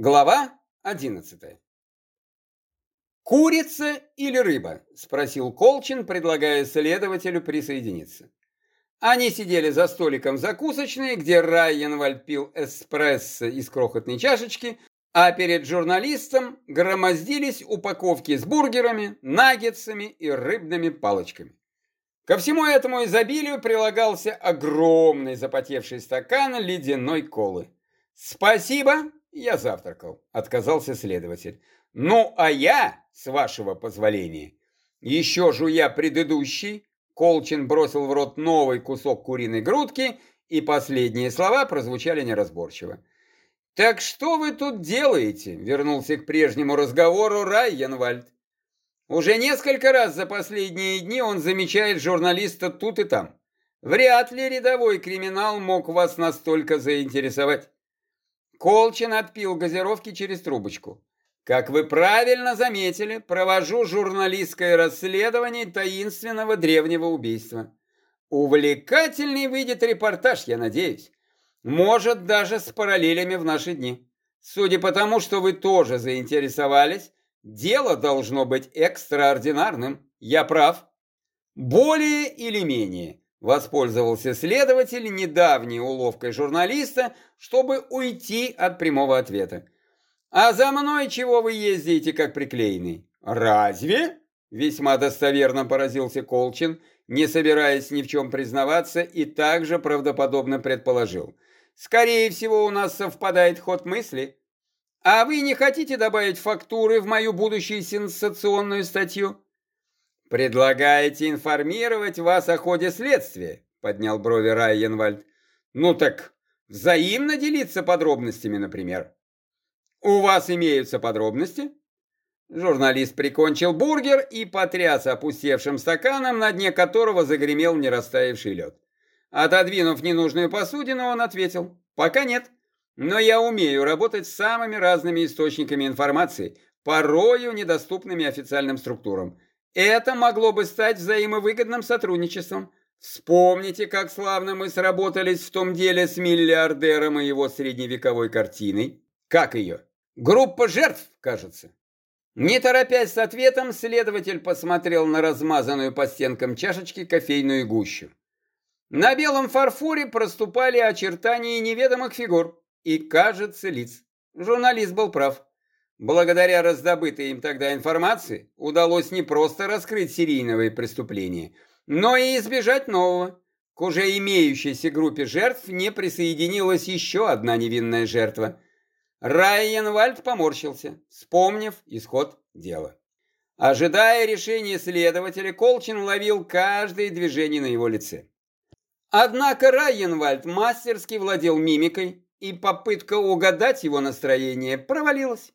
Глава одиннадцатая. «Курица или рыба?» – спросил Колчин, предлагая следователю присоединиться. Они сидели за столиком закусочной, где Райенвальд пил эспрессо из крохотной чашечки, а перед журналистом громоздились упаковки с бургерами, наггетсами и рыбными палочками. Ко всему этому изобилию прилагался огромный запотевший стакан ледяной колы. «Спасибо!» Я завтракал, отказался следователь. Ну, а я, с вашего позволения, еще жуя предыдущий, Колчин бросил в рот новый кусок куриной грудки, и последние слова прозвучали неразборчиво. «Так что вы тут делаете?» — вернулся к прежнему разговору Райенвальд. Уже несколько раз за последние дни он замечает журналиста тут и там. Вряд ли рядовой криминал мог вас настолько заинтересовать. Колчин отпил газировки через трубочку. Как вы правильно заметили, провожу журналистское расследование таинственного древнего убийства. Увлекательный выйдет репортаж, я надеюсь. Может, даже с параллелями в наши дни. Судя по тому, что вы тоже заинтересовались, дело должно быть экстраординарным. Я прав. Более или менее. Воспользовался следователь недавней уловкой журналиста, чтобы уйти от прямого ответа. «А за мной чего вы ездите, как приклеенный?» «Разве?» – весьма достоверно поразился Колчин, не собираясь ни в чем признаваться, и также правдоподобно предположил. «Скорее всего, у нас совпадает ход мысли. А вы не хотите добавить фактуры в мою будущую сенсационную статью?» «Предлагаете информировать вас о ходе следствия?» — поднял брови Райенвальд. «Ну так взаимно делиться подробностями, например». «У вас имеются подробности?» Журналист прикончил бургер и потряс опустевшим стаканом, на дне которого загремел нерастаявший лед. Отодвинув ненужную посудину, он ответил, «Пока нет, но я умею работать с самыми разными источниками информации, порою недоступными официальным структурам. Это могло бы стать взаимовыгодным сотрудничеством. Вспомните, как славно мы сработались в том деле с миллиардером и его средневековой картиной. Как ее? Группа жертв, кажется. Не торопясь с ответом, следователь посмотрел на размазанную по стенкам чашечки кофейную гущу. На белом фарфоре проступали очертания неведомых фигур и, кажется, лиц. Журналист был прав. Благодаря раздобытой им тогда информации удалось не просто раскрыть серийное преступление, но и избежать нового. К уже имеющейся группе жертв не присоединилась еще одна невинная жертва. Райенвальд поморщился, вспомнив исход дела. Ожидая решения следователя, Колчин ловил каждое движение на его лице. Однако Райенвальд мастерски владел мимикой, и попытка угадать его настроение провалилась.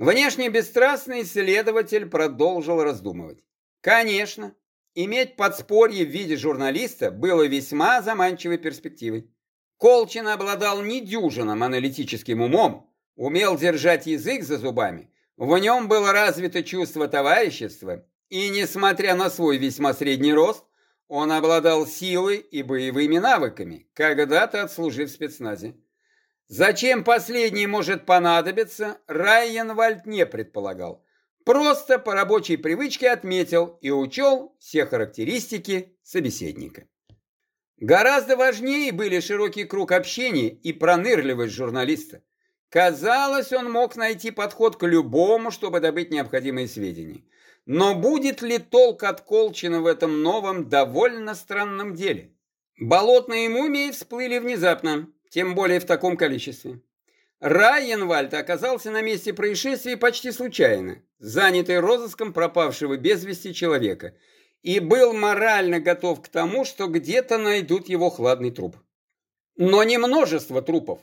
Внешне бесстрастный следователь продолжил раздумывать. Конечно, иметь подспорье в виде журналиста было весьма заманчивой перспективой. Колчин обладал недюжинным аналитическим умом, умел держать язык за зубами, в нем было развито чувство товарищества, и, несмотря на свой весьма средний рост, он обладал силой и боевыми навыками, когда-то отслужив в спецназе. Зачем последний может понадобиться, Райенвальд не предполагал. Просто по рабочей привычке отметил и учел все характеристики собеседника. Гораздо важнее были широкий круг общения и пронырливость журналиста. Казалось, он мог найти подход к любому, чтобы добыть необходимые сведения. Но будет ли толк от Колчина в этом новом, довольно странном деле? Болотные мумии всплыли внезапно, тем более в таком количестве. Райенвальд оказался на месте происшествия почти случайно, занятый розыском пропавшего без вести человека, и был морально готов к тому, что где-то найдут его хладный труп. Но не множество трупов.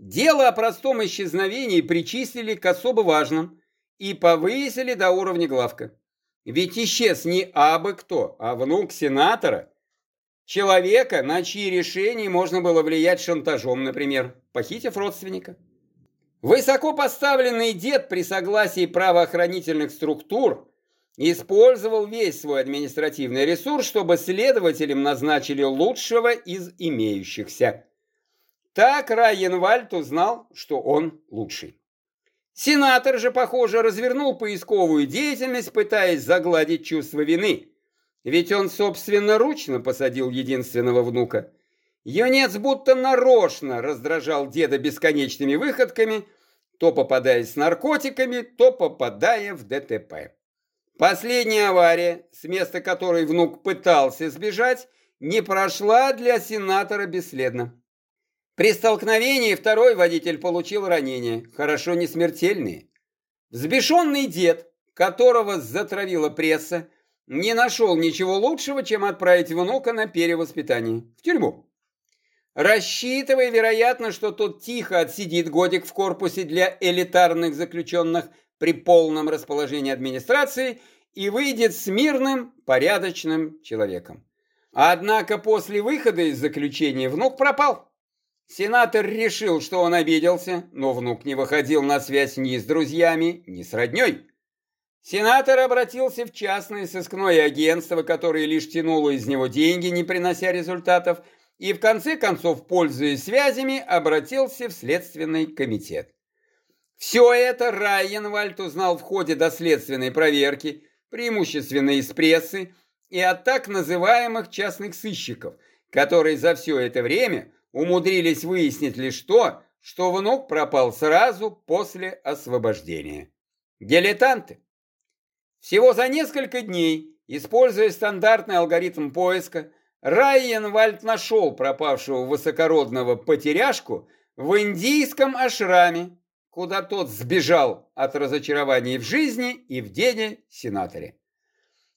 Дело о простом исчезновении причислили к особо важным и повысили до уровня главка. Ведь исчез не абы кто, а внук сенатора – Человека, на чьи решения можно было влиять шантажом, например, похитив родственника. Высоко поставленный дед при согласии правоохранительных структур использовал весь свой административный ресурс, чтобы следователям назначили лучшего из имеющихся. Так Райенвальд узнал, что он лучший. Сенатор же, похоже, развернул поисковую деятельность, пытаясь загладить чувство вины. Ведь он собственноручно посадил единственного внука. Юнец будто нарочно раздражал деда бесконечными выходками, то попадая с наркотиками, то попадая в ДТП. Последняя авария, с места которой внук пытался сбежать, не прошла для сенатора бесследно. При столкновении второй водитель получил ранения, хорошо не смертельные. Взбешенный дед, которого затравила пресса, не нашел ничего лучшего, чем отправить внука на перевоспитание, в тюрьму. Рассчитывая, вероятно, что тот тихо отсидит годик в корпусе для элитарных заключенных при полном расположении администрации и выйдет с мирным, порядочным человеком. Однако после выхода из заключения внук пропал. Сенатор решил, что он обиделся, но внук не выходил на связь ни с друзьями, ни с родней. Сенатор обратился в частное сыскное агентство, которое лишь тянуло из него деньги, не принося результатов, и в конце концов, пользуясь связями, обратился в Следственный комитет. Все это Райенвальд узнал в ходе доследственной проверки, преимущественно из прессы, и от так называемых частных сыщиков, которые за все это время умудрились выяснить лишь то, что внук пропал сразу после освобождения. Дилетанты. Всего за несколько дней, используя стандартный алгоритм поиска, Райенвальд нашел пропавшего высокородного потеряшку в индийском ашраме, куда тот сбежал от разочарований в жизни и в деде-сенаторе.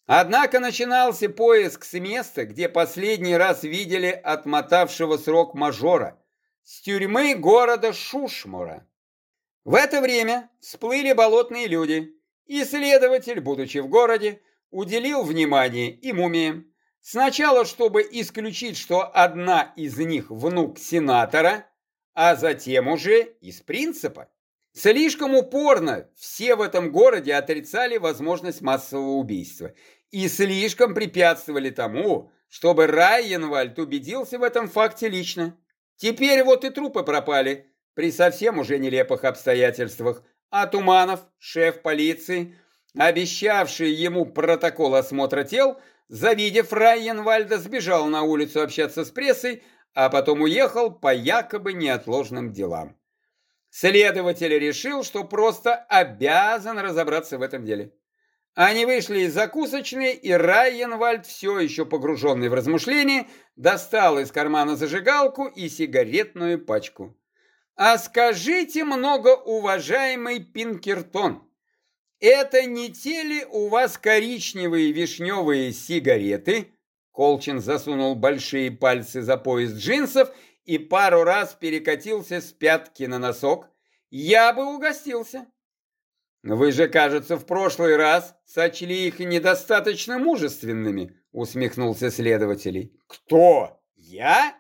Однако начинался поиск с места, где последний раз видели отмотавшего срок мажора, с тюрьмы города Шушмура. В это время всплыли болотные люди, и следователь, будучи в городе, уделил внимание и мумиям. Сначала, чтобы исключить, что одна из них внук сенатора, а затем уже из принципа. Слишком упорно все в этом городе отрицали возможность массового убийства и слишком препятствовали тому, чтобы Райенвальд убедился в этом факте лично. Теперь вот и трупы пропали при совсем уже нелепых обстоятельствах, а Туманов, шеф полиции, обещавший ему протокол осмотра тел, завидев Райенвальда, сбежал на улицу общаться с прессой, а потом уехал по якобы неотложным делам. Следователь решил, что просто обязан разобраться в этом деле. Они вышли из закусочной, и Райенвальд, все еще погруженный в размышления, достал из кармана зажигалку и сигаретную пачку. «А скажите, многоуважаемый Пинкертон, это не те ли у вас коричневые вишневые сигареты?» Колчин засунул большие пальцы за пояс джинсов и пару раз перекатился с пятки на носок. «Я бы угостился». «Вы же, кажется, в прошлый раз сочли их недостаточно мужественными», усмехнулся следователь. «Кто? Я?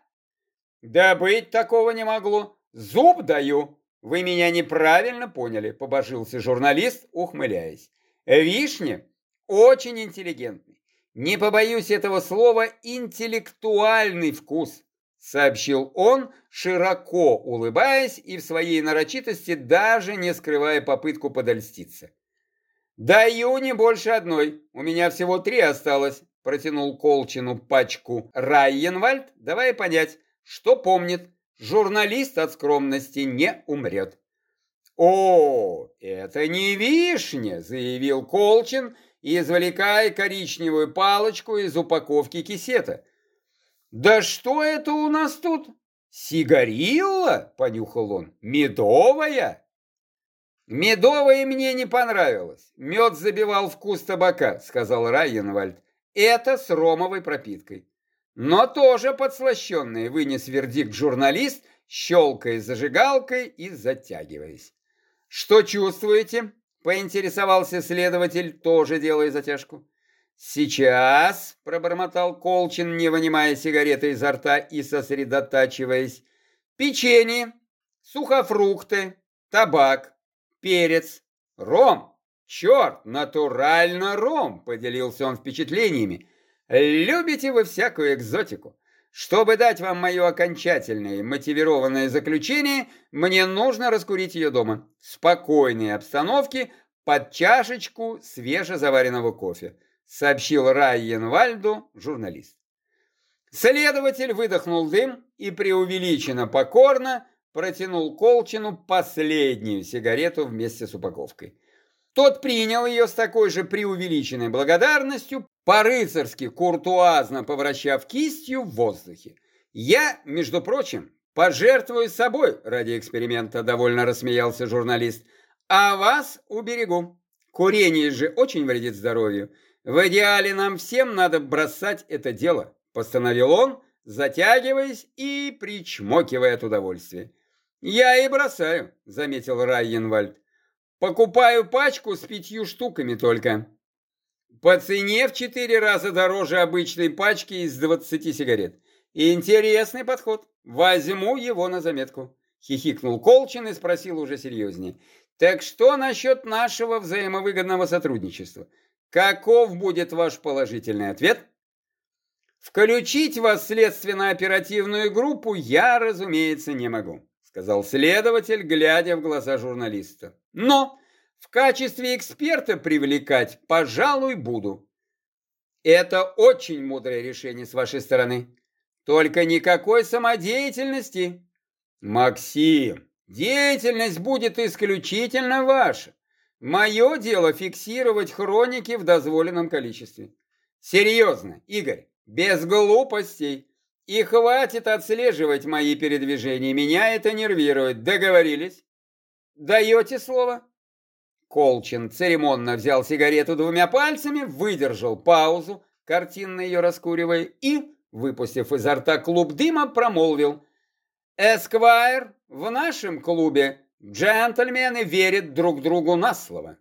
Да быть такого не могло. Зуб даю. Вы меня неправильно поняли», побожился журналист, ухмыляясь. «Вишня очень интеллигентный. Не побоюсь этого слова, интеллектуальный вкус сообщил он, широко улыбаясь и в своей нарочитости даже не скрывая попытку подольститься. «Даю не больше одной, у меня всего три осталось», протянул Колчину пачку Райенвальд, давая понять, что помнит, журналист от скромности не умрет. «О, это не вишня!» – заявил Колчин, извлекая коричневую палочку из упаковки кисета – «Да что это у нас тут? Сигарилла?» – понюхал он. «Медовая?» «Медовая мне не понравилось. Мед забивал вкус табака», – сказал Райенвальд. «Это с ромовой пропиткой». «Но тоже подслащенная», – вынес вердикт журналист, щелкая зажигалкой и затягиваясь. «Что чувствуете?» – поинтересовался следователь, тоже делая затяжку. «Сейчас», — пробормотал Колчин, не вынимая сигареты изо рта и сосредотачиваясь, «печенье, сухофрукты, табак, перец, ром. Черт, натурально ром!» — поделился он впечатлениями. «Любите вы всякую экзотику. Чтобы дать вам мое окончательное мотивированное заключение, мне нужно раскурить ее дома. В спокойной обстановке, под чашечку свежезаваренного кофе, сообщил Райен Вальду журналист. Следователь выдохнул дым и преувеличенно покорно протянул Колчину последнюю сигарету вместе с упаковкой. Тот принял ее с такой же преувеличенной благодарностью, по-рыцарски куртуазно повращав кистью в воздухе. «Я, между прочим, пожертвую собой ради эксперимента», довольно рассмеялся журналист. «А вас уберегу. Курение же очень вредит здоровью. В идеале нам всем надо бросать это дело», постановил он, затягиваясь и причмокивая от удовольствия. «Я и бросаю», — заметил Райенвальд. «Покупаю пачку с пятью штуками только». По цене в четыре раза дороже обычной пачки из 20 сигарет. Интересный подход. Возьму его на заметку. Хихикнул Колчин и спросил уже серьезнее. Так что насчет нашего взаимовыгодного сотрудничества? Каков будет ваш положительный ответ? Включить вас в следственно-оперативную группу я, разумеется, не могу, сказал следователь, глядя в глаза журналиста. Но в качестве эксперта привлекать, пожалуй, буду. Это очень мудрое решение с вашей стороны. Только никакой самодеятельности. Максим, деятельность будет исключительно ваша. Мое дело фиксировать хроники в дозволенном количестве. Серьезно, Игорь, без глупостей. И хватит отслеживать мои передвижения. Меня это нервирует. Договорились? Даете слово? Колчин церемонно взял сигарету двумя пальцами, выдержал паузу, картинно ее раскуривая, и, выпустив изо рта клуб дыма, промолвил. «Эсквайр, в нашем клубе джентльмены верят друг другу на слово».